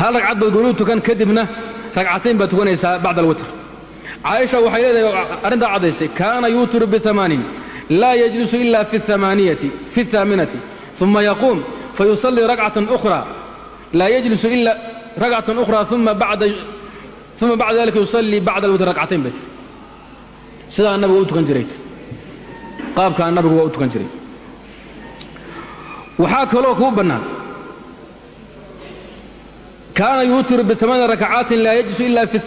hal ragcad baad goonuu tukan kadibna ragcatayn baad tukanaysaa bacda alwitr. Caaisha waxay leedahay arrintaa caddaysay kaana yuutiru biamaanin laa yajlisu ila fi الthaaminati uma yaquum fayusallii rakcatan ukhra laa yajlisu ila rakcatan ukhra uma bacda dalika yusallii bacda alwitr. Rakcatayn bay tiri sidaa nabigu u tukan jiray. Qaabkaa nabigu waa u tukan jiray. Waxaa kaloo kuu bannaan kaana yuutiru biamaani rakcaatin laa yajlisu ila fi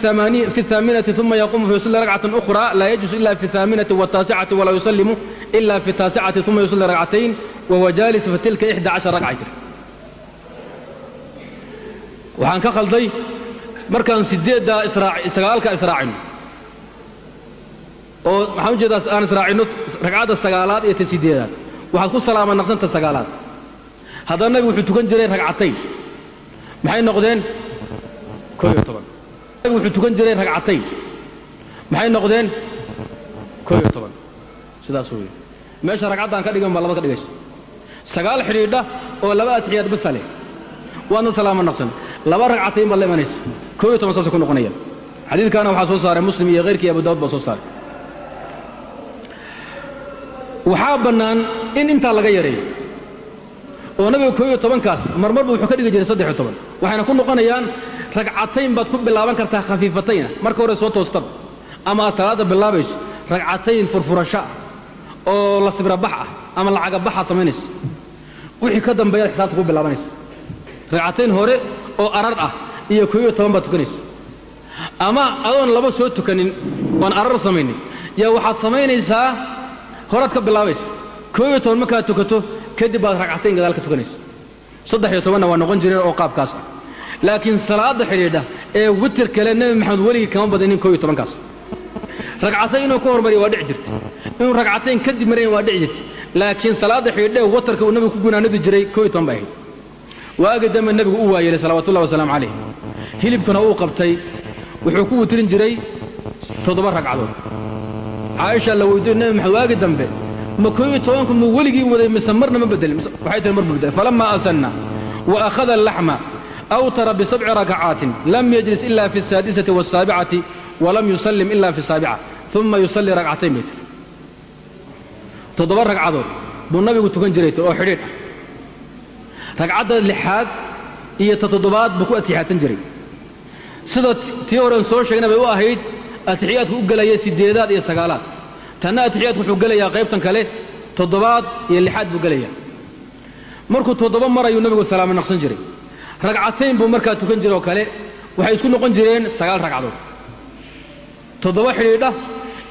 الthaaminati uma yaquumu fayusallii rakcatan ukhra laa yajlisu ila fi الthaaminati wالtaasicati walaa yusallimu ila fi الtaasicati uma yusallii rakcatayn wahuwa jaalis fatilka ixda cashar ragcay tiri waxaan ka khalday markaan sideeddaa sagaalka israacino oo maxaan u jeedaa aan israacinno ragcadda sagaalaad iyo ta sideedaad waxaad ku salaama naqsanta sagaalaad haddana nabigu wuxuu tukan jiray ragcatayn maxay noqdeen? Wuxuu tukan jiray ragcatayn maxay noqdeen? Sidaas weeye. Meesha ragcaddaan ka dhigan baa laba ka dhigaysa sagaal xidhiidha oo laba atixiyaad basa leh waadna salaama naqsan. Laba ragcatayn baad la imanaysa saasay ku noqonayaan. Xadiidkaana waxaa soo saaray muslim iyo hayrkii abu daawud baa soo saaray. Waxaa bannaan in intaa laga yareeyo oo nabiga kooiyo tobankaas marmarba wuxuu ka dhigi jiray saddexiyo toban. Waxayna ku noqonayaan ragcatayn baad ku bilaaban kartaa khafiifatayna. Marka hore soo toostaba ama aad talaadda bilaabayso ragcatayn furfurasho ah oo la sibrabax ah ama lacagabaxaad samaynaysa wixii ka dambeeyaad xisaabta ku bilaabanaysa ragcatayn hore oo arar ah iyo kooiyo toban baad tukanaysa ama adoon laba soo tukanin oon arar samaynin. Yaa waxaad samaynaysaa horaad ka bilaabaysa kooiyo toban markaad tukato kadib baad ragcatayn gadaal ka tukanaysa. Saddexiyo tobanna waa noqon jireen oo qaabkaas ah. Laakiin salaadda xidhiidha ee witir kale nebi maxamed weligii kama badanin kooiyo tobankaas. Ragcatayn inuu ka hormariya waa dhici jirta inuu ragcatayn kadib marayn waa dhici jirta laakiin salaadda xidhiidha ee watarka uu nebigu ku gunaanadi jiray kooiyo toban bay ahayd. Waagi dambe nebigu u waayeelay salawatullahi wasalaamu calayh hilibkuna uu qabtay. Wuxuu ku witirin jiray toddoba ragcadood. Caaisha la weydiyo nebi maxamed waagi dambe ma koo iyo tobanku muu weligii waday mise marna ma bedelin waxay tahay mar buu beddelay falamma asanna wa akhada alaxma awtara bisabci rakacaatin lam yajlis ila fi asaadisati waalsaabicati walam yusallim ila fi asaabica uma yusallii rakcatayn bay tiri toddoba ragcadood buu nabigu tukan jiray jirayt oo xidhiidh ah ragcadda lixaad iyo toddobaad buu ku atixaadsan jiray sida tii horen soo sheegnay bay u ahayd atixiyaadku u gelaya sideedaad iyo sagaalaad tanna atixiyaadku wuxuu gelayaa qaybtan kale toddobaad iyo lixaad buu gelayaa. Markuu toddoba marayuu nebigu salaamo naqsan jiray. Ragcatayn buu markaa tukan jiroo kale waxay isku noqon jireen sagaal ragcadood. Toddoba xidhiidha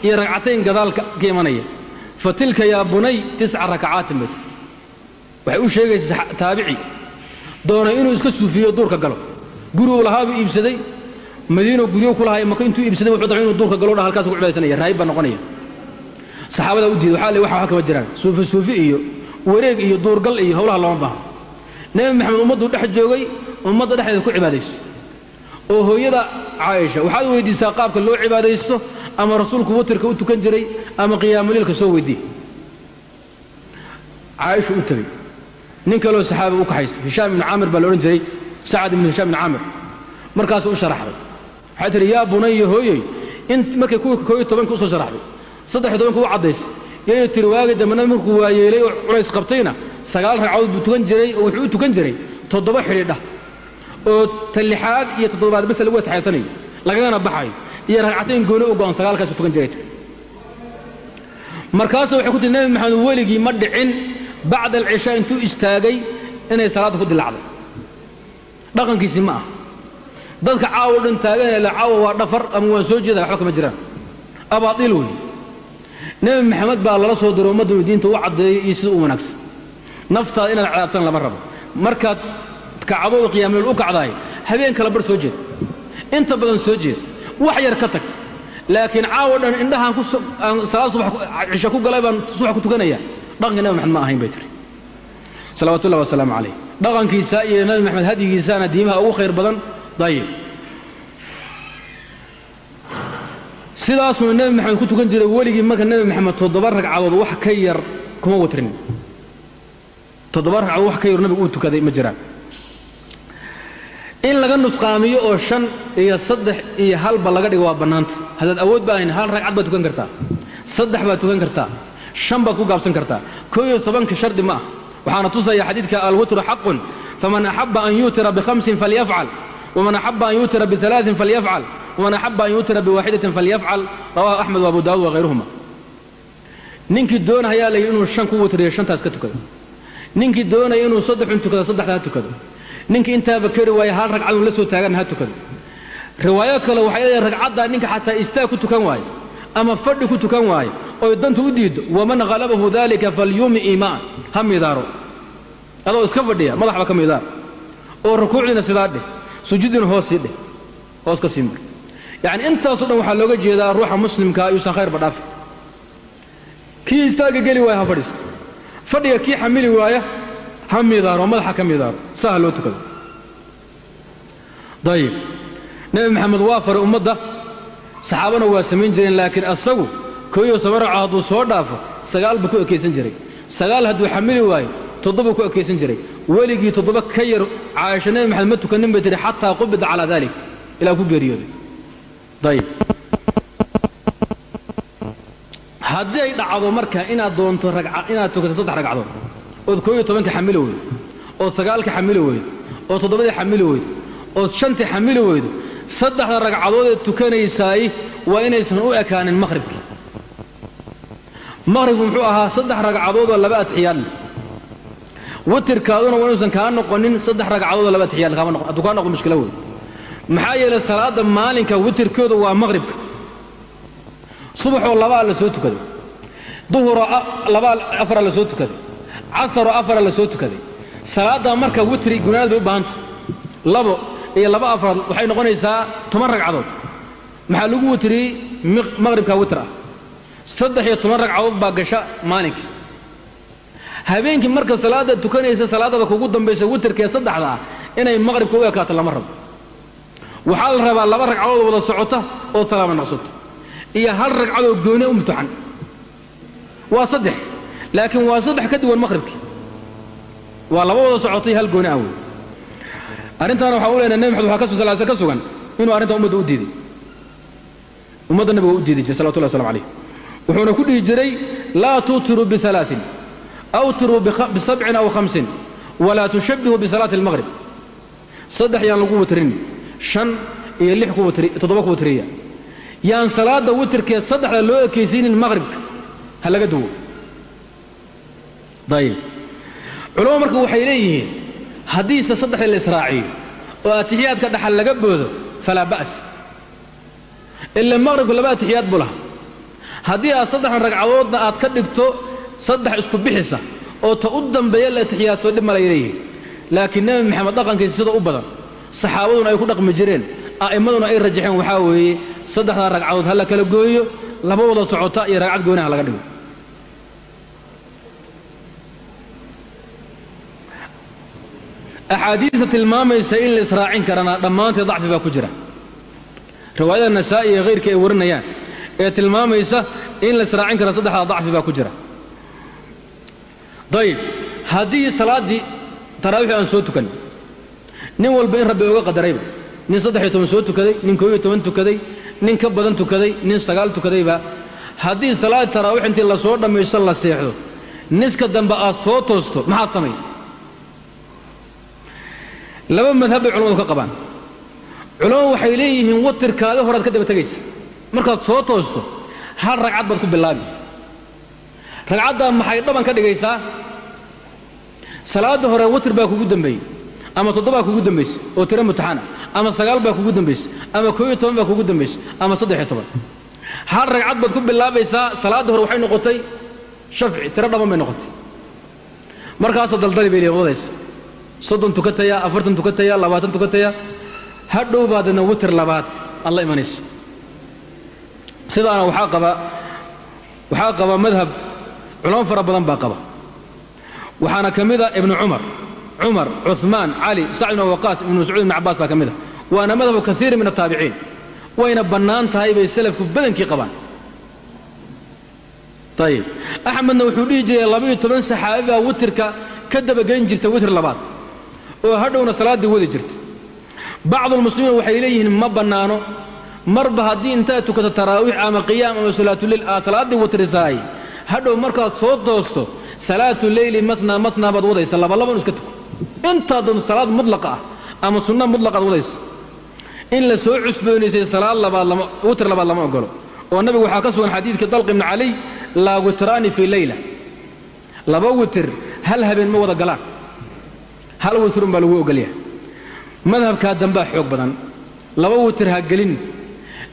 iyo ragcatayn gadaal ka imanaya. Fa tilka yaa bunay tisca rakacaatin bay waxay u sheegaysaa taabici doonay inuu iska suufiyo duurka galo. Guriguu lahaabuu iibsaday madiinoo guryo ku lahay maka intuu iibsaday wuxuu damay inuu duurka galo dha halkaas ku cibaysanaya raayib baa noqonaya saxaabadaa u diiday waxaa le wax wax kama jiraan. Suufi suufi iyo wareeg iyo duurgal iyo howlaha looma baahan. Nebi maxamed ummadduu dhex joogay ummadda dhexdeeda ku cibaadayso. Oo hooyada caaisha waxaad weyddiisaa qaabka loo cibaadaysto ama rasuulku watirka u tukan jiray ama qiyaamuliilka soo weyddiiy caaisha u tegey nin kaloo saxaabi u kaxaystay. Hishaam ibnu caamir baa la odhan jiray sacad ibnu hishaam ibnu caamir. Markaasuu u sharaxday. Waxay tihi yaa bunaya hooyoy in markay kuwii kooiyo tobanka u soo sharaxday saddexiyo tobanka u caddaysay yayay tihi waagi dambena markuu waayeelay oo culays qabtayna sagaal ragcadood buu tukan jiray oo wuxuu u tukan jiray toddoba xidhiidha oo ta lixaad iyo toddobaad bas lagu ataxaysanayo lagagana baxayo iyo ragcatayn gooni u go'an sagaalkaas buu tukan jiray. Markaasa waxay ku tihi nebi maxamed weligii ma dhicin bacda alcishaa intuu istaagay inay salaadda ku dilacday dhaqankiisii ma ah dadka caawo dhan taaganela caawa waa dhafar ama waan soo jeeda waxba kama jiraan. Abaadiil wey nebi maxamed baa lala soo diray ummaddu diinta u caddeeyey iyo sida u wanaagsan. Naftaada inaad cadaabtaan lama rabo. Markaad kacdo oo qiyaamuleel u kacdaay habeen kala bar soo jeed. Inta badan soo jeed. Wax yar ka tag. Laakiin caawo dhan indhahaan aan salaad cisho ku galay baan subax ku tukanaya. Dhaqankii nebi maxamed ma ahayn bay tiri. Salawaatullahi wasalaamu calayh dhaqankiisa iyo nebi maxamed hadyigiisaana diimaha ugu khayr badan dayib sidaasuu nebi maxamed ku tukan jiray weligii marka nebi maxamed toddoba ragcadood wax ka yar kuma watrin toddoba ragcadood wax ka yar nebigu uu tukaday ma jiraan. In laga nusqaamiyo oo shan iyo saddex iyo halba laga dhigo waa bannaanta. Haddaad awood baahayn hal ragcad baad tukan kartaa. Saddex baad tukan kartaa. Shan baad ku gaabsan kartaa. Koo iyo tobanka shardi ma ah. Waxaana tusaya xadiidka alwitru xaqun faman axaba an yuutira bihamsin falyafcal waman axaba an yuutira bialaain falyafcal waman axaba an yuutira biwaaxidatin falyafcal rawahu axmed wa abu daawud wahayruhuma ninkii doonahayaa layidhi inuu shan ku witriyo shantaas ka tukado ninkii doonaya inuu saddexun tukado saddexda ha tukado ninkii intaaba keri waaya hal ragcadun la soo taaganna ha tukado riwaayo kale waxay leedahay ragcaddaa ninka xataa istaag ku tukan waayo ama fadhi ku tukan waayo oy dantu u diiddo waman halabahu dalika falyumi imaan ha midaaro adoo iska fadhiya madaxba ka midaar oo rukuucdiina sidaa dheh sujuudiina hoos sii dheh hoos yacni intaasoo dhan waxaa looga jeedaa ruuxa muslimkaa yuusan khayrba dhaafin kii istaagga geli waaya ha fadhiisto. Fadhiga kii xamili waaya ha midaaro madaxa ka midaaro saa ha loo tukado. Dayib. Nebi maxamed waa faray ummadda. Saxaabana waa samayn jireen laakiin asagu koo iyo toban hadduu soo dhaafo sagaal buu ku ekaysan jiray. Sagaal hadduu xamili waayo toddobuu ku ekaysan jiray. Weligii toddoba ka yar caaisha nebi maxamed ma tukanin bay tihi xataa qubida calaa dalik ilaa ku geeriyooday haddii ay dhacdo marka inaad doonto inaad tukato saddex ragcadood ood koo iyo tobanka xamili weydo ood sagaalka xamili weydo ood toddobadii xamili weydo ood shantii xamili weydo saddexda ragcadoodee tukanaysaay waa inaysan u ekaanin maqhribkii maqhribku muxuu ahaa saddex ragcadoodoo laba atixiyaad leh witirkaaduna waa inuusan kaa noqonin saddex ragcadoodoo laba atixiyaad hadduu kaa noqo mushkilo wey maxaa yeelay salaadda maalinka witirkooda waa maqhribka subaxoo labaa la soo tukaday. Duhuroo labaa afara la soo tukaday. Casaroo afara la soo tukaday. Salaaddaa marka witri gunaad bay u baahanta labo iyo laba afraad waxay noqonaysaa toban ragcadood. Maxaa lagu witriyey maqhribka witr ah saddex iyo toban ragcadood baa gasha maalinka. Habeenkii marka salaadda tukanaysa salaadada kugu dambaysa witrkaee saddexda ah inay maqhribka u ekaato lama rabo waxaa la rabaa laba ragcadood wada socota oo salaama naqsato. Iyo hal ragcadoo gooni u mutaxan waa saddex. Laakiin waa saddex ka duwan maqhribkii waa laba wada socotay hal gooni ah wey arrintaana waxaa u leenahay nebi maxamed waxaa ka sal ka sugan inuu arrintan ummadda u diiday. Ummadda nabiga u diidi jiray salawatullah waslamu alayh wuxuuna ku dhihi jiray laa tuutiruu bialaain awtiruu bisabcin aw hamsin walaa tushabbihuu bisalaati almaqhrib saddex yaan lagu witrin shan iyo lix toddoba ku witriya yaan salaadda witirkee saddexda loo ekaysiinin maqhribka ha laga duwo. Dayib. Culamadu marka waxay leeyihiin haddiise saddexda la israaciyo oo atixiyaadka dhaxal laga boodo falaa ba'sa ila maqhribku laba atixiyaad buu laha haddii aad saddexdan ragcadoodna aad ka dhigto saddex isku bixisa oo ta u dambeeya la atixiyaadsoo dhib malay leeyihiin laakiin nebi maxamed dhaqankiisa sida u badan saxaabaduna ay ku dhaqmi jireen. A'immaduna ay rajaxeen waxaa weeye saddexdaa ragcadood ha la kala gooyo laba wada socota iyo ragcad gooniha laga dhigo. Axaadiista tilmaamaysa in la israacin karana dhammaanteed dacfi baa ku jira. Riwaayada nasaa'i ee hayrka ay warinayaan ee tilmaamaysa in la israacin kara saddexdaa dacfi baa ku jira. Dayib haddii salaaddii taraawiixi aan soo tukan nin walba in rabbi oga qadarayba nin saddex-iyo toban soo tukaday nin koo iyo toban tukaday nin ka badan tukaday nin sagaal tukadayba haddii salaad taraawiix intii la soo dhammaysto la seexdo niska dambe aad soo toosto maxaad samay laba madhab bay culamadu ka qabaan. Culammadu waxay leeyihiin watirkaadi horaad ka daba tegaysa markaad soo toosto hal ragcad baad ku bilaabi. Ragcaddaa maxay dhaban ka dhigaysaa? Salaadda hore watir baa kugu dembeeyey ama toddobaa kugu dambaysa oo tiro mutaxana ama sagaal baa kugu dambaysa ama koo iyo toban baa kugu dambaysa ama saddex iyo toban. Hal ragcad baad ku bilaabaysaa salaadda hore waxay noqotay shafci tiro dhaban bay noqotay. Markaasoo daldali bay leeyihiin wadaysa soddon tukataya afartan tukataya labaatan tukataya hadhow baadana witir labaad aad la imanaysa. Sidaana waxaa qaba waxaa qaba madhab culamo fara badan baa qaba. Waxaana ka mid a ibnu cumar cumar cuثmaan cali sacd ibn waqaas ibnu mascuud ibn cabbaas baa ka mid a waana madhabu kaiiri min ataabiciin wayna bannaan tahay bay salafku badankii qabaan. Ayib axmedna wuxuu dhihi jiray labaiyo toban saxaabi baa witirka ka dabageyn jirta witir labaad oo hadhowna salaaddii wadi jirta. Bacdulmuslimiin waxay leeyihiin ma bannaano. Marba haddii intaad tukato taraawiix ama qiyaam ama salaatuleyl aad salaaddii watrisaay hadhow markaad soo toosto salaatu leyli matnaa matnaa baad wadaysa labalaba iska tuko intaad doonto salaad mudlaqa ah ama sunna mudlaqaad wadaysa in la soo cusboonaysay salaad labaad lama witr labaad lama ogolo oo nabigu waxaa ka sugan xadiidkii dalq ibni caliy laa witraani fii leyla laba witir hal habeen ma wada galaan. Hal witrun baa lagu ogolyahay madhabkaa dambaa xoog badan. Laba witir ha gelin.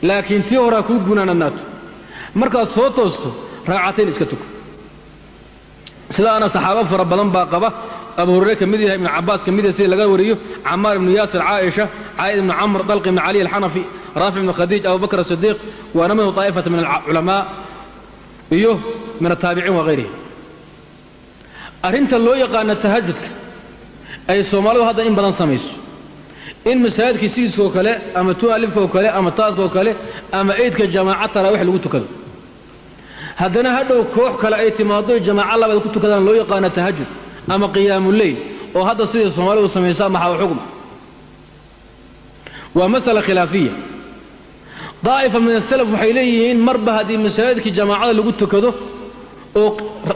Laakiin tii hore ha kuu gunaanadnaato markaad soo toosto raacatayn iska tuko sidaana saxaabo fara badan baa qaba abu hurayre ka mid yahay ibnu cabbaas ka mid yahay sida laga wariyo camaar ibnu yaasir caaisha caa'id ibnu camr dalq ibnu cali alxanafi raafic ibnu khadiij abu bakr asidiiq waana minhu taa'ifata min alculamaa iyo min ataabiciin waghayrihi arrinta loo yaqaana tahajudka ay soomaalidu hadda in badan samayso. In masaajidkii sidiiskaoo kale ama tu alifkaoo kale ama taaskaoo kale ama eydka jamaaca taraawix lagu tukado. Haddana hadhow koox kale ay timaado jamaaca labaad ku tukadaan loo yaqaana tahajud ama qiyaamuleyl oo hadda sidai soomaalidu samaysaa maxaa xukma waa masala khilaafiya. Daa'ifa min asalaf waxay leeyihiin marba haddii masaajidkii jamaacada lagu tukado oo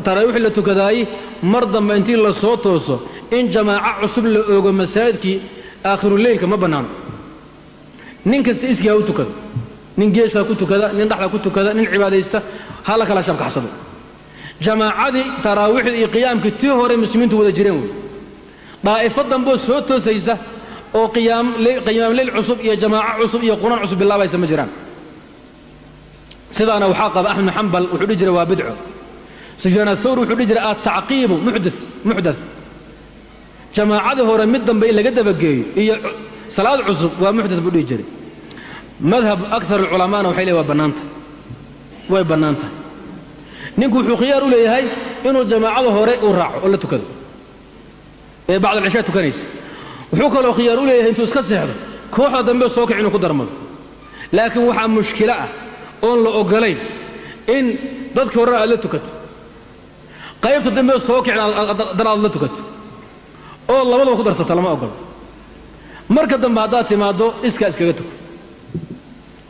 taraawiix la tukadaayey mar dambe intii la soo tooso in jamaaco cusub la oogo masaajidkii aakhiruleylka ma bannaano. Nin kasta iskii ha u tukado nin geeshaa ku tukada nin dhaxda ku tukada nin cibaadaysta ha la kala shabkaxsado jamaacadii taraawiixda iyo qiyaamkii tii hore muslimiintu wada jireen wey daa'ifo damboo soo toosaysa oo qiyaamleyl cusub iyo jamaaco cusub iyo quraan cusub bilaabaysa ma jiraan. Sidaana waxaa qaba axmed xambal wuxuu dhihi jiray waa bidco. Sufyaan athawri wuxuu dhihi jiray altacqiibu muxdath jamaacadii hore mid dambe in laga dabageeyo iyo salaad cusub waa muxdath buu dhihi jiray. Madhab akar alculamaana waxay leeyn waa bannaanta. Way bannaan tahay ninku wuxuu khiyaar u leeyahay inuu jamaacada hore uu raaco oo la tukado. Ee bacd alcishaa tukanaysa. Wuxuu kaloo khiyaar u leeyahay intuu iska seexdo kooxda dambe soo kac inuu ku darmado. Laakiin waxaa mushkilo ah oon la ogolayn in dadkii horena aad la tukato qaybta dambe soo kicin haddana aad la tukato oo labadaba ku darsata lama ogolo marka dambe haddaad timaaddo iskaa iskaga tuko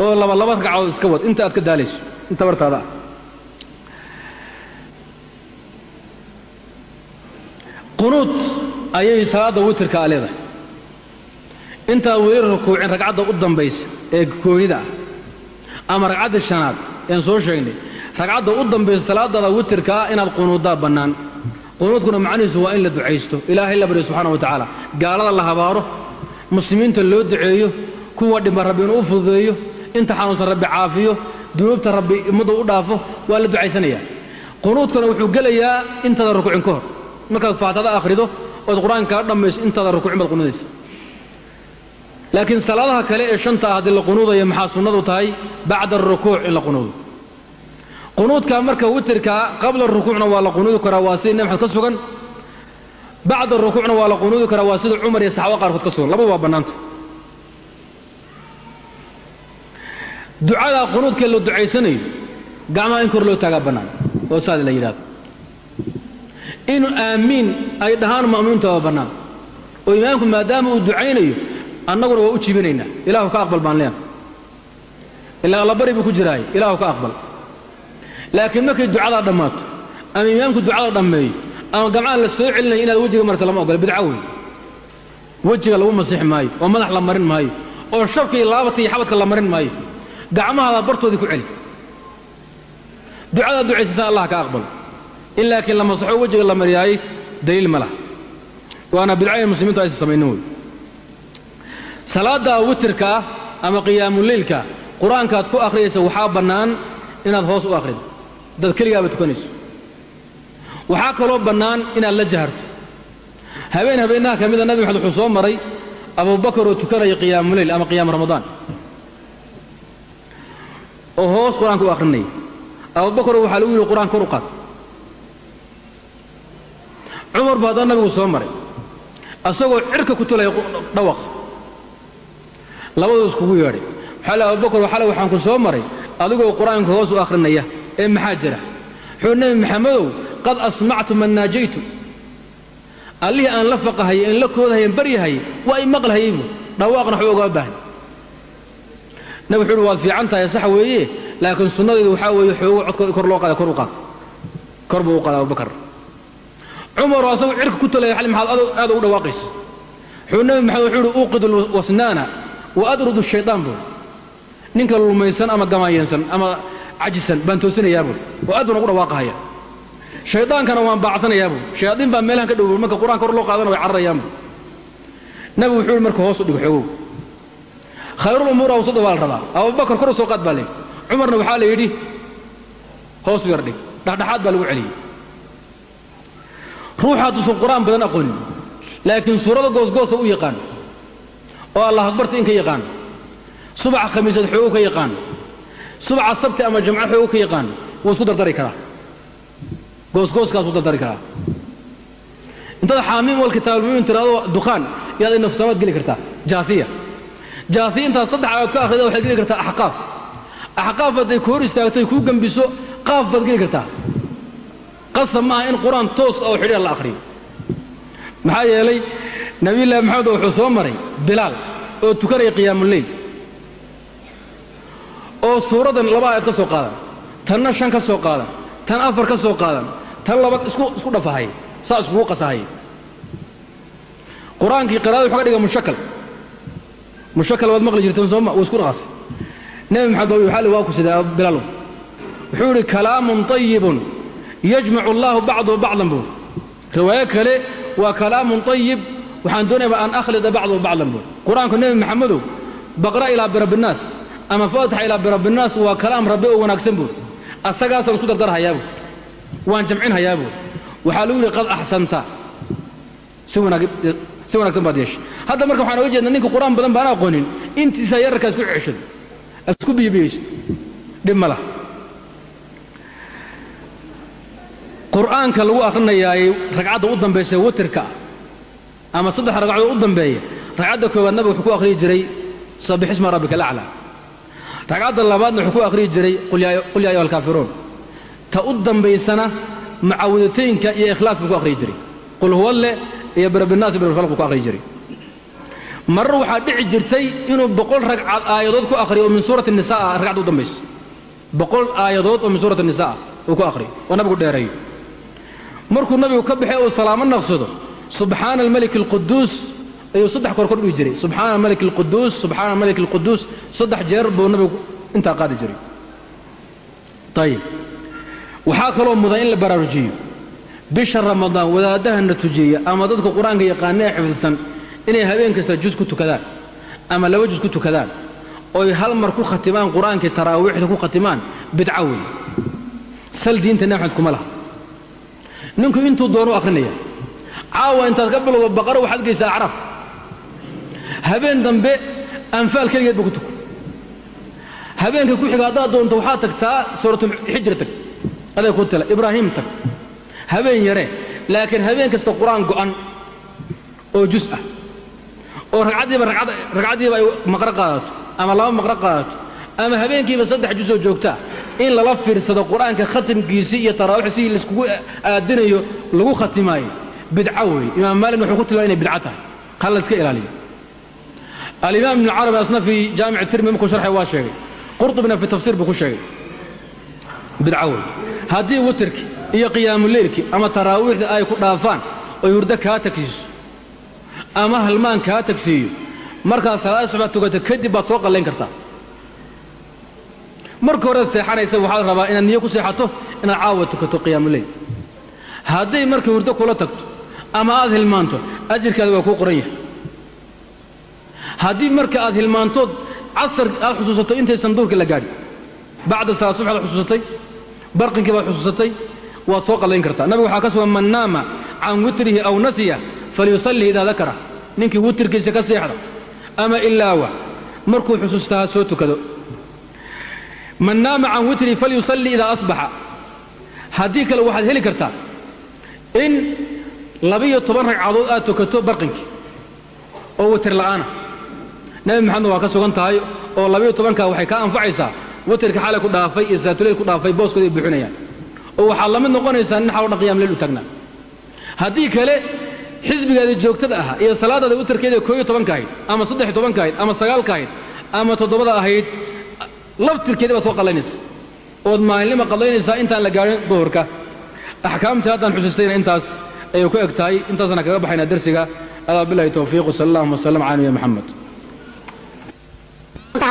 oo laba laba ragcadood iska wad inta aad ka daalayso inta bartaada ah qunuud ayay salaadda witirka a leedahay. Intaad weli rukuucin ragcadda u dambaysa ee koonida ah ama ragcadda shanaad ean soo sheegnay ragcadda u dambaysa salaaddaada witirkaa inaad qunuuddaa bannaan. Qunuudkuna macnihiisu waa in la ducaysto. Ilaahay la baryo subxana wa tacaala gaalada la habaaro muslimiinta loo duceeyo kuwa dhimba rabbi inuu u fududeeyo inta xanuunsan rabbi caafiyo dunuubta rabbi ummadda u dhaafo waa la ducaysanayaa qunuudkuna wuxuu gelayaa intaada rukuucin ka hor markaad faatixada akhrido ood qur'aankaa dhammayso intaada rukuucin baad qunuudaysa. Laakiin salaadaha kale ee shanta ah haddii la qunuudaya maxaa sunnadu tahay? Bacda arukuuc in la qunuudo. Qunuudka marka witirkaa qabla rukuucna waa la qunuudi karaa waa sida nebi maxamed ka sugan. Bacda rukuucna waa la qunuudi karaa waa sida cumar iyo saxaabada qaarkood ka sugan. Labadu waa bannaanta. Ducadaa qunuudkee la ducaysanayo gacmaha in kor loo taagaa bannaan oo saad la yidhahdo inuu aamiin ay dhahaan ma'muuminta waa bannaan. Oo imaamku maadaama uu ducaynayo annaguna waa u jibinaynaa ilaahu ka aqbal baan leena ilaa allabari buu ku jiraaye ilaahu ka aqbal. Laakiin markay ducadaa dhammaato ama imaamku ducada dhammeeyo ama gamcaha la soo celinaya inaad wejiga marsa lama ogola bidca wey wejiga lagu masixi maayo oo madax la marin maayo oo shabka iyo laabata iyo xabadka la marin maayo gacmahaada bartoodii ku celi. Ducadaad ducaysataan allah ka aqbalo in laakiin la masaxo wejiga la maryaayey daliil ma laha waana bidcaya muslimiintu aysa samaynin wey salaadda witirka ama qiyaamuleylka qur'aankaad ku akhriyaysa waxaa bannaan inaad hoos u akhrido dad keligaaba tukanayso waxaa kaloo bannaan inaad la jaharto habeen habeennaha ka mida nabi maxamed wuxuu soo maray abubakar oo tukanaya qiyaamuleyl ama qiyaam ramadaan oo hoos qur'aanka u akhrinaya abubakaroo waxaa lagu yidhi qur'aan kor u qaad cumar buu haddana nabigu soo maray. Asagoo cirka ku tulaya dhawaqa labaduu iskugu yeedhay waxaa le abubakar waxale waxaan ku soo maray. Adigoo qur'aanka hoos u akhrinaya ee maxaa jira? Wuxuu nebi maxamedow qad asmactu man naajaytu. Allihii aan la faqahayay in la koodahayeen baryahayay waa i maqlahayay buu dhawaaqna waxba ogaa baahan. Nabi wuxuu uhi waad fiican tahay sax weeye. Laakiin sunnadeedu waxaa weeye xoogo codkooda kor loo qaada kor u qaad. Kor buu u qaada abubakar cumaroo asagu cirka ku talaya xali maxaad aad ugu dhawaaqaysa. Wuxuu nabi maxamed wuxuu uhi uuqidu wasnaana wa adrudu shaytaan buuri ninka lumaysan ama gamaayansan ama cajisan baan toosinayaa buuri oo aad baan ugu dhawaaqahaya. Shaydaankana waan baacsanayaa buuri shayaadiin baa meelahan ka dhow buuri marka qur'aanka kor loo qaadana way cararayaan buuri nabigu wuxuu uhi marka hoos u dhigo xoogow khayrul umuur awsada waa la rabaa. Abubakar kor u soo qaad baa layidhi cumarna waxaa la yidhi hoos u yar dhig. Dhexdhexaad baa lagu celiyey ruuxa hadduusan qur'aan badan aqoonin laakiin suurada goosgoosa u yaqaan oo allah akbarta in ka yaqaan subaxa khamiisad xoogu ka yaqaan subaxa sabti ama jamco xoogu ka yaqaan wuu isku dardari karaa. Goosgooskaas wuu dardari karaa. Intaad xaamiim wal kitaabulmumin tiraado dukhaan yaad ay nafsamaad geli kartaa. Jaahiya jaahiya intaad saddex aayood ka akhrida waxaad geli kartaa axqaaf. Axqaaf hadday ku hor istaagto ay kuu gembiso qaaf baad geli kartaa qasab maaha in qur'aan toos oo xidhiya la akhriyo. Maxaa yeelay nabiyullaahi maxamed wuxuu soo maray bilaal oo tukanaya qiyaamuleyl oo suuraddan laba aayad ka soo qaadan tanna shan ka soo qaadan tan afar ka soo qaadan tan laba isku isku dhafahay saa iskugu qasahay qur'aankii qiraada wuxuu ka dhiga mushakal mushakal waad maqli jirteen sooma wuu isku dhaqasay nebi maxamed waa ku bilaalow wuxuu yidhi kalaamun طayibun yajmacu allaahu bacduhu bacdan buur riwaayo kale waa kalaamun طayib waxaan doonayaba an akhlida bacduhu bacdan buur qur'aanku nebi maxamedow baqra ilaa birabinaas ama faatixa ilaa birabinaas waa kalaam rabbi oo wanaagsan buur asagaasaan isku dardarhayaa buur waan jamcinhayaa buur waxaa lagu yidhi qad axsanta. Si wanaagsan baad yeeshay hadda marka waxaan oga jeednaa ninka qur'aan badan baan aqoonin. Intiisaa yararkaa isku ceshado isku biyobiyaysto dhib ma lah qur'aanka lagu akhrinayaayey ragcadda u dambaysa witirka ama saddex ragcadood u dambeeya ragcadda koowaad nabiga wuxuu ku akhriyi jiray sabixisma rabbika alaclaa ragcadda labaadna wuxuu ku akhriyi jiray qul yaa ayuha alkaafiruun ta u dambaysana mucaawadataynka iyo ikhlaas buu ku akhriyi jiray. Qul huwalle iyo birabinaas iyo birbilfalq buu ku akhriyi jiray. Marar waxaa dhici jirtay inuu boqol ragcad aayadood ku akhriyo oo min suurati nisa ah ragcadda u dambaysa boqol aayadood oo min suurati nisa ah uu ku akhriyo oo nabigu dheereeyo markuu nabigu ka baxay uu salaamo naqsado subxaana almalik alquduus ayuu saddex koor kor dhihi jiray. Subxaana almalik alquduus subxaana almalik alquduus saddex jeer buu nabigu intaa qaadi jiray. Ayib waxaa kaloo mudan in la baraarujiyo bisha ramadaan wadaadahana tujiya ama dadka qur'aanka yaqaana ee xifdsan inay habeen kasta jus ku tukadaan ama laba jus ku tukadaan oy hal mar ku khatimaan qur'aankii taraawiixda ku khatimaan bidca weeye sal diinta maxamed kuma laha ninku intuu doonu akhrinaya caawa intaad ka bilowdo baqaro waxaad geysaa acraaf habeen dambe anfaal keligeed ba ku tuko habeenka ku xiga haddaad doonto waxaad tagtaa suuratulxijra tag. Aday ku tala ibraahiim tag. Habeen yare laakiin habeen kasta qur'aan go'an oo jus ah. Oo ragcaddiiba ragcaddiiba ay maqro qaadato ama laba maqro qaadato ama habeenkiiba saddex jusoo joogtaa in lala fiirsado qur'aanka khatimkiisii iyo taraawiix sidii laiskugu aadinayo lagu khatimaayo bidca weeye imaam maalik wuxuu ku tilmaa inay bidca tahay. Ha la iska ilaaliyo. Alimaam ibn carabi asna fii jaamic tirmidi markuu sharxay waa sheegay. Qurtubina fi tafsiir buu ku sheegay. Bidca weeye haddii witirki iyo qiyaamuleylki ama taraawiixda ay ku dhaafaan oy hurdo kaa tagsiiso ama halmaan kaa tagsiiyo markaad salaada subax tukato kadib baad soo qallayn kartaa marka horead seexanaysa waxaad rabaa inaad niyo ku seexato inaad caawa tukato qiyaamuleyl hadday markay hurdo kula tagto ama aad hilmaanto ajirkaada waa kuu qoran yahay. Haddii marka aad hilmaantood casar aad xusuusato intaysan duurka la gaadhin bacda salaad subx aad xusuusatay barqinkii baad xusuusatay waad soo qallayn kartaa. Nabiga waxaa ka sugan man naama can witrihi aw nasiya falyusalli idaa dakara. Ninkii witrkiisa ka seexda ama ilaawa markuu xusuustaa ha soo tukado man naama can witrihi falyusalli idaa asbaxa. Haddii kale waxaad heli kartaa in labiyo toban ragcadood aad tukato barqinkii oo witir la'aana. Nebi maxamedna waa ka sugan tahay oo labiyo tobankaa waxay ka anfacaysaa witirka xalay ku dhaafay iyo salaatuleyl ku dhaafay booskooda ay buuxinayaan. Oo waxaad la mid noqonaysaa nin xaloo dhan qiyam leyl u taagnaa haddii kale xisbigaadii joogtada ahaa iyo salaadaada witarkeeda kooiyo tobanka ahayd ama saddex tobanka ahayd ama sagaalka ahayd ama toddobada ahayd laftirkeedii baad soo qallaynaysa ood maalinima qallaynaysaa intaan la gaadhin duhurka. Axkaamtii haddaan xusuustayna intaas ayay ku eg tahay. Intaasna kaga baxaynaa darsiga. Adaa bilahi towfiiq wasal allahuma wasalam cala nabiya maxamed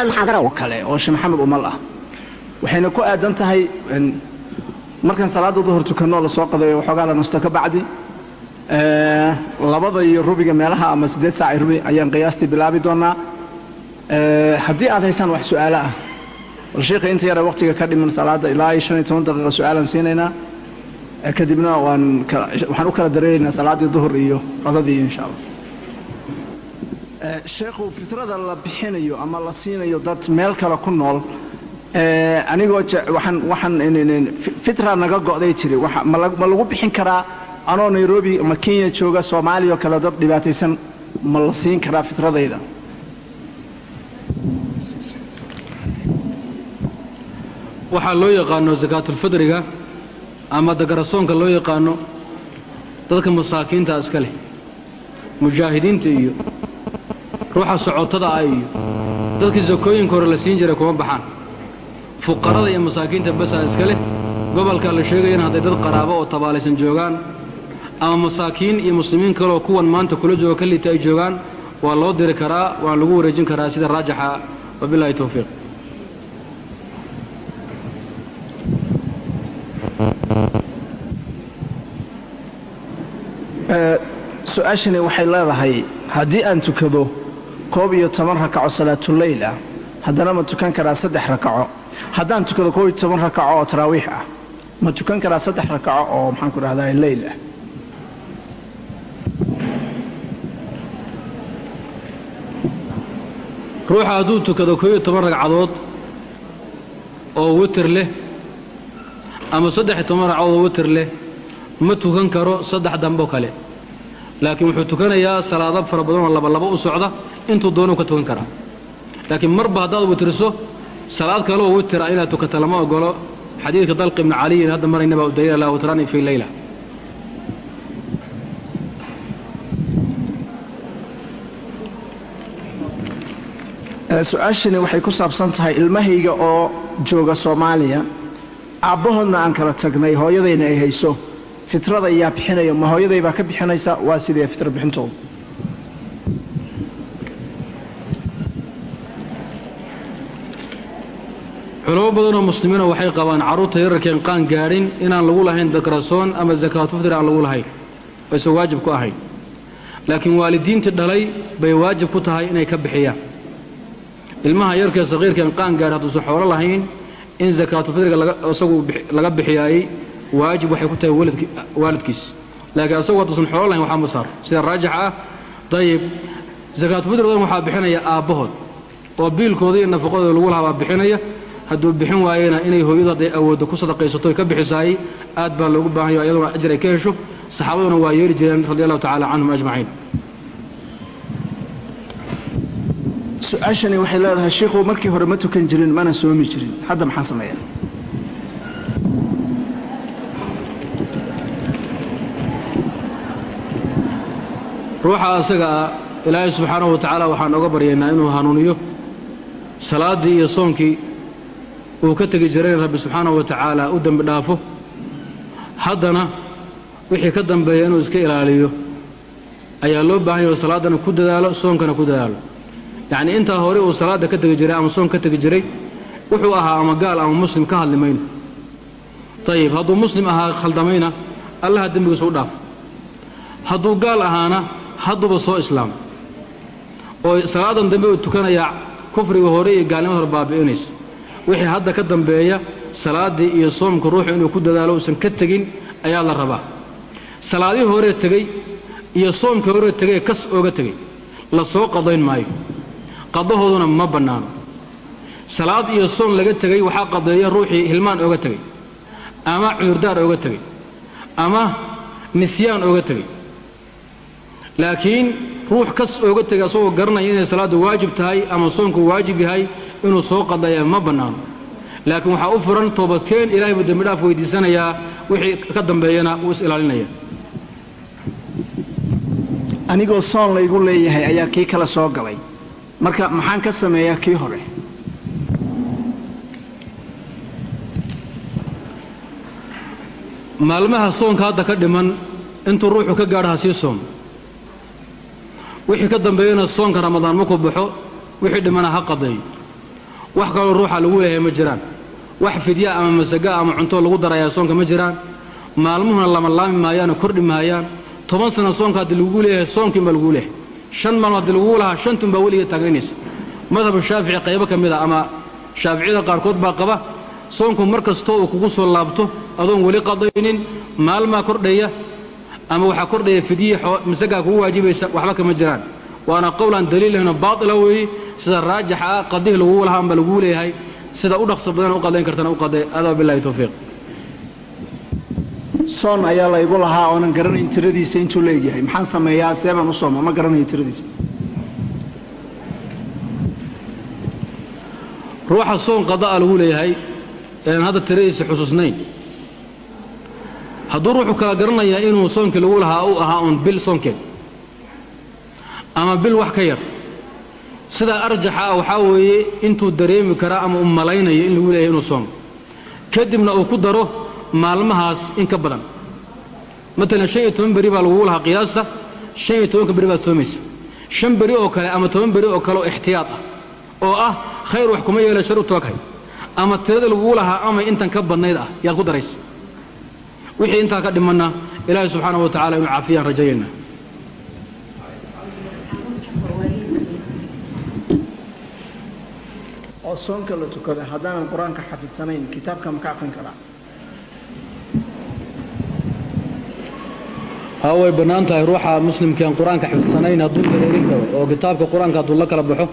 muxaadaro kale oo sheekh maxamed umal ah waxayna ku aadan tahay markaan salaada duhur tukanno la soo qadayo waxoogaa la nasto ka bacdi. Labada iyo rubiga meelaha ama siddeed saac iyo rubi ayaan qiyaastii bilaabi doonnaa. Haddii aad haysaan wax su'aalo ah bal inta yara waqtiga ka dhiman salaadda ilaa iyo shan iyo toban daqiiqa su'aalaan siinaynaa. Kadibna waan waxaan u kala dareeraynaa salaaddii duhur iyo qadadii insha allah sheekhu fitrada la bixinayo ama la siinayo dad meel kale ku nool anigoo waxaan waxaan fitra naga go'day jiri ma lagu bixin karaa anoo nairobi ama kenya jooga soomaaliya oo kale dad dhibaataysan ma la siin karaa fitradayda waxaa loo yaqaano sakaatulfidriga ama dagarasoonka loo yaqaano dadka masaakiinta iska leh mujaahidiinta iyo ruuxa socotada ah iyo dadkii sakooyinka hore la siin jiray kuma baxaan. Fuqarada iyo masaakiinta basaa iska leh gobolkaa la sheegayana hadday dad qaraabo oo tabaalaysan joogaan ama masaakiin iyo muslimiin kaleoo kuwan maanta kula jooga ka liita ay joogaan waa loo diri karaa waana lagu wareejin karaa sida raajixa wabilahi towfiiq su'aashani waxay leedahay haddii aan tukado koob iyo toban rakaco salaatuleyl ah haddana ma tukan karaa saddex rakaco. Haddaan tukado koob iyo toban rakaco oo taraawiix ah ma tukan karaa saddex rakaco oo maxaan ku dhahdaa leyl ah. Ruuxa hadduu tukado koob iyo toban ragcadood oo witer leh ama saddex iyo toban ragcadood oo witer leh ma tukan karo saddex damboo kale. Laakiin wuxuu tukanayaa salaado fara badan oo labalabo u socda intuu doonuu ka tukan karaa. Laakiin marba haddaad witriso salaad kaleoo witira inaad tukata lama ogolo xadiidka dalqi ibni caliyin hadda marayna baa u daliila laa witraani fii leyla su'aashani waxay ku saabsan tahay ilmahayga oo jooga soomaaliya. Aabbahoodna aan kala tagnay hooyadayna ay hayso fitrada ayaa bixinaya ma hooyaday baa ka bixinaysa waa sidee fitra bixintooda culamo badanoo muslimiina waxay qabaan carruurta yararkeen qaan gaadhin inaan lagu lahayn dakrasoon ama sakaatufitri aan lagu lahayn aysan waajib ku ahayn. Laakiin waalidiintii dhalay bay waajib ku tahay inay ka bixiyaan. Ilmaha yarkee saqiirkeen qaan gaadh hadduusan xoolo lahayn in sakaatufidriga isagu laga bixiyaayey waajib waxay ku tahay waalidkiis. Laakiin asagu hadduusan xoolo lahayn waxaa ma sida raajix ah dayib. Sakaatufidrigan waxaa bixinaya aabbahood. Oo biilkooda iyo nafaqadooda lagu lahaa baa bixinaya. Hadduu bixin waayena inay hooyadu hadday awooddo ku sadaqaysato ka bixisaayey aad baa loogu baahanyo iyaduna ajir ay ka hesho. Saxaabaduna waa yeeli jireen radi allahu tacala canhum ajmaciin. Su'aashani waxay leedahay shiikhuu markii hore ma tukan jirin mana soomi jirin. Hadda maxaan sameeyaa ruuxa asaga ah ilaahay subxaanahu wa tacaala waxaan oga baryaynaa inuu hanuuniyo salaaddii iyo soonkii uu ka tegi jirayna rabbi subxaanahu wa tacaala u dembi dhaafo. Haddana wixii ka dambeeya inuu iska ilaaliyo ayaa loo baahan yaho salaaddana ku dadaalo soonkana ku dadaalo. Yacnii intaa hore uu salaadda ka tegi jiray ama soon ka tegi jiray wuxuu ahaa ama gaal ama muslim ka hadli mayno. Ayib hadduu muslim ahaa khaldamayna allaha dembigiisa u dhaafo hadduu gaal ahaana hadduuba soo islaama oo salaadan dambe uu tukanayaa kufriga hore iyo gaalnimada hore baabi'inaysa. Wixii hadda ka dambeeya salaaddii iyo soomka ruuxu inuu ku dadaalo uusan ka tegin ayaa la rabaa. Salaadihii horee tegey iyo soomkii horee tegee kas ooga tegey. La soo qadayn maayo. Qadahooduna ma bannaano. Salaad iyo soon laga tegey waxaa qadeeya ruuxii hilmaan ooga tegey. Ama cudurdaar ooga tegey. Ama nisyaan ooga tegey laakiin ruux kas ooga tegay asagoo garanaya inay salaaddu waajib tahay ama soonku waajib yahay inuu soo qadaya ma bannaano laakiin waxaa u furan toobadkeen ilahay buu dembi dhaaf weydiisanayaa wixii ka dambeeyana wuu is ilaalinaya. Anigoo soon laygu leeyahay ayaa kii kale soo galay. Marka maxaan ka sameeyaa kii hore? Maalmaha soonka hadda ka dhiman intuu ruuxu ka gaadho ha sii soom wixii ka dambeeyana soonka ramadaan markuu baxo wixii dhimana ha qadeeyo wax kaloo ruuxa lagu leeyahay ma jiraan. Wax fidya ama masaga ama cunto lagu darayaa soonka ma jiraan. Maalmuhuna lama laami maayaano kordhi maayaan. Toban sana soonka haddii lagu leeyahay soonkiin baa lagu leeyahay. Shan maalmo haddii lagu lahaa shantun baa weliga taagnaynaysa madhabu shaafici qaybo ka mid a ama shaaficiyada qaarkood baa qaba soonku mar kastoo uu kugu soo laabto adoon weli qadaynin maalmaa kordhaya ama waxaa kordhaya fidyihi masagaa kugu waajibaysa waxba kama jiraan. Waana qowlaan daliilahna baatila weeye sida raajixa ah qadihii lagugu lahaa amba laguu leeyahay sida u dhaqsa badan u qadayn kartana u qadee adaa billahi tawfiiq. Soon ayaa laygu lahaa oonan garanayn tiradiisa intuu leegyahay maxaan sameeyaa? See baan u sooma ma garanayo tiradiisa? Ruuxa soon qada'a lagu leeyahay ean hadda tiradiisa xusuusnayn hadduu ruuxu kala garanayaa inuu soonkii lagu lahaa u ahaa uun bil soonkeed ama bil wax ka yar sidaa arjaxa ah waxaa weeye intuu dareemi karaa ama uu malaynayo in lagu leeyahay inuu soomo kadibna uu ku daro maalmahaas in ka badan. Matalan shan iyo toban beri baa lagugu lahaa qiyaasta shan iyo tobanka beri baad soomaysa. Shan beri oo kale ama toban beri oo kale oo ixtiyaad ah oo ah khayr wax kuma yeela shar u tooghay ama tirada lagugu lahaa amay intan ka badnayd ah yaad ku daraysa wixii intaa ka dhimanna ilaahay subxaanahu wa tacala inuu caafiyaan rajayaynaa oo soonka la tukada haddaanan qur'aanka xafidsanayn kitaabka ma ka aqrin karaa? Haa way bannaan tahay ruuxa muslimkaan qur'aanka xifdsanayn hadduu dareerin karo oo kitaabka qur'aanka hadduu la kala baxo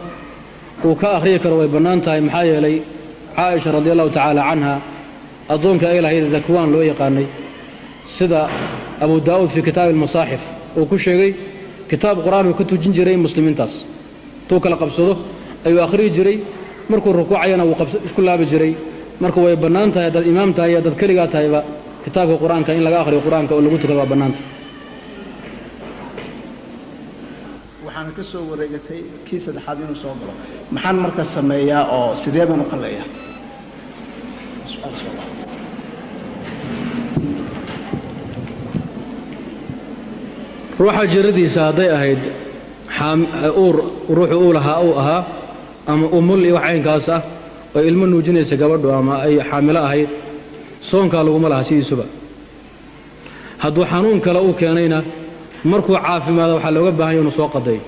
uu ka akhriyi karo way bannaan tahay. Maxaa yeelay caaisha radi allahu tacaala canha addoonka ay lahayd dakwaan loo yaqaanay sida abu daa'uud fii kitaabi almasaaxif uu ku sheegay kitaab qur'aan uu ka tujin jiray muslimiintaas. Intuu kala qabsado ayuu akhriyi jiray. Markuu rukuucayana wuu isku laabi jiray. Marka way bannaan tahay haddaad imaam tahay iyo haddaad keligaa tahayba kitaabka qur'aanka in laga akhriyo qur'aanka oo lagu tukado waa bannaanta waxaana ka soo wareegatay kii saddexaad inuu soo galo. Maxaan marka sameeyaa oo sidee u qalleeyaa ruuxa jiradiisa hadday ahayd uur ruuxu uu lahaa uu ahaa ama umul iyo wax caynkaas ah oo ilmo nuujinaysa gabadhu ama ay xaamilo ahayd soonkaa laguma laha sidiisuba. Hadduu xanuun kale uu keenayna markuu caafimaado waxaa looga baahanya inuu soo qadeeyo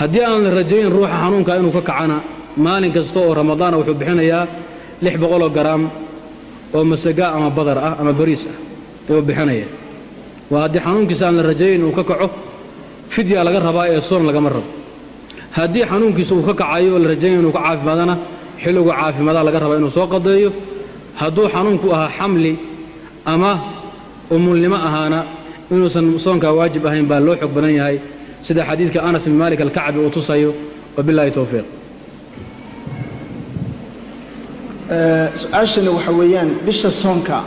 haddii aan la rajayn ruuxa xanuunkaa inuu ka kacana maalin kasta oo ramadaana wuxuu bixinayaa lix boqoloo garaam oo masaga ama badar ah ama bariis ah ayuu bixinaya waa haddii xanuunkiisa aan la rajayn inuu ka kaco fidyaa laga rabaa ee soon lagama rabo. Haddii xanuunkiisa uu ka kacayo oo la rajaynaya inuu ka caafimaadana xilligu caafimaadaha laga rabaa inuu soo qadeeyo. Hadduu xanuunku ahaa xamli ama umulnimo ahaana inuusan soonkaa waajib ahayn baa loo xog badan yahay. Sida xadiidka anas bin maalik alkacbi uu tusayo wabillahi towfiiq su'aashani waxa weeyaan bisha soonka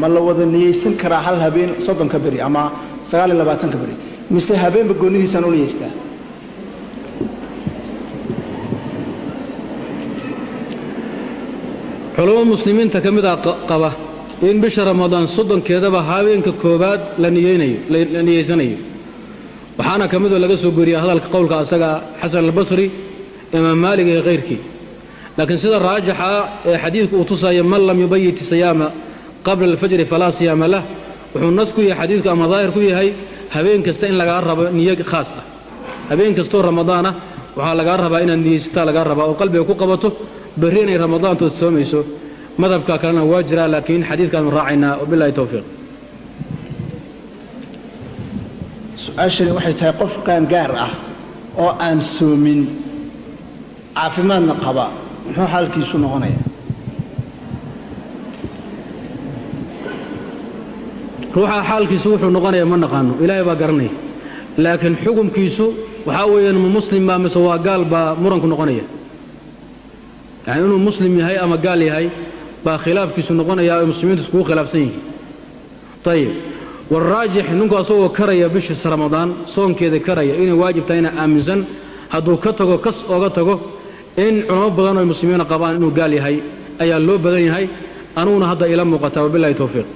ma la wada niyeysan karaa hal habeen soddonka beri ama sagaal iyo labaatanka beri? Mise habeenba goonidiisaan u niyeystaa? Culamo muslimiinta ka mid a qaba in bisha ramadaan soddonkeedaba habeenka koowaad la niyeysanayo. Waxaana ka midoo laga soo goriya hadalka qowlka asaga xasan albasri imaam maalig iyo kayrkii laakiin sida raajixa ee xadiidku uu tusaya man lam yubayit siyaama qabla alfajri falaa siyaama lah wuxuu nas ku yahay xadiidku ama daahir ku yahay habeen kasta in lagaa rabo niyo khaas ah. Habeen kastoo ramadaan ah waxaa lagaa rabaa inaad niyeysataa lagaa rabaa oo qalbiga ku qabato berri inay ramadaantood soomayso. Madhabka kalena waa jiraa laakiin xadiidkaanu raacaynaa wabillahi towfiiq su'aashani waxay tahay qof qaangaar ah oo aan soomin caafimaadna qaba muxuu xaalkiisu noqonaya ruuxa xaalkiisu wuxuu noqonaya ma naqaano ilaahay baa garanaya. Laakiin xukumkiisu waxaa weeyaan ma muslim baa mise waa gaal baa muranku noqonaya. Yacni inuu muslim yahay ama gaal yahay baa khilaafkiisu noqonayaa oo muslimiintu iskugu khilaafsan yihiin. Ayib waraajix ninku asagoo karaya bishiis ramadaan soonkeeda karaya inay waajib tahayna aaminsan hadduu ka tago kas ooga tago in culamo badan oo muslimiina qabaan inuu gaal yahay ayaa loo badan yahay anuguna hadda ila muuqataa wabilahi towfiiq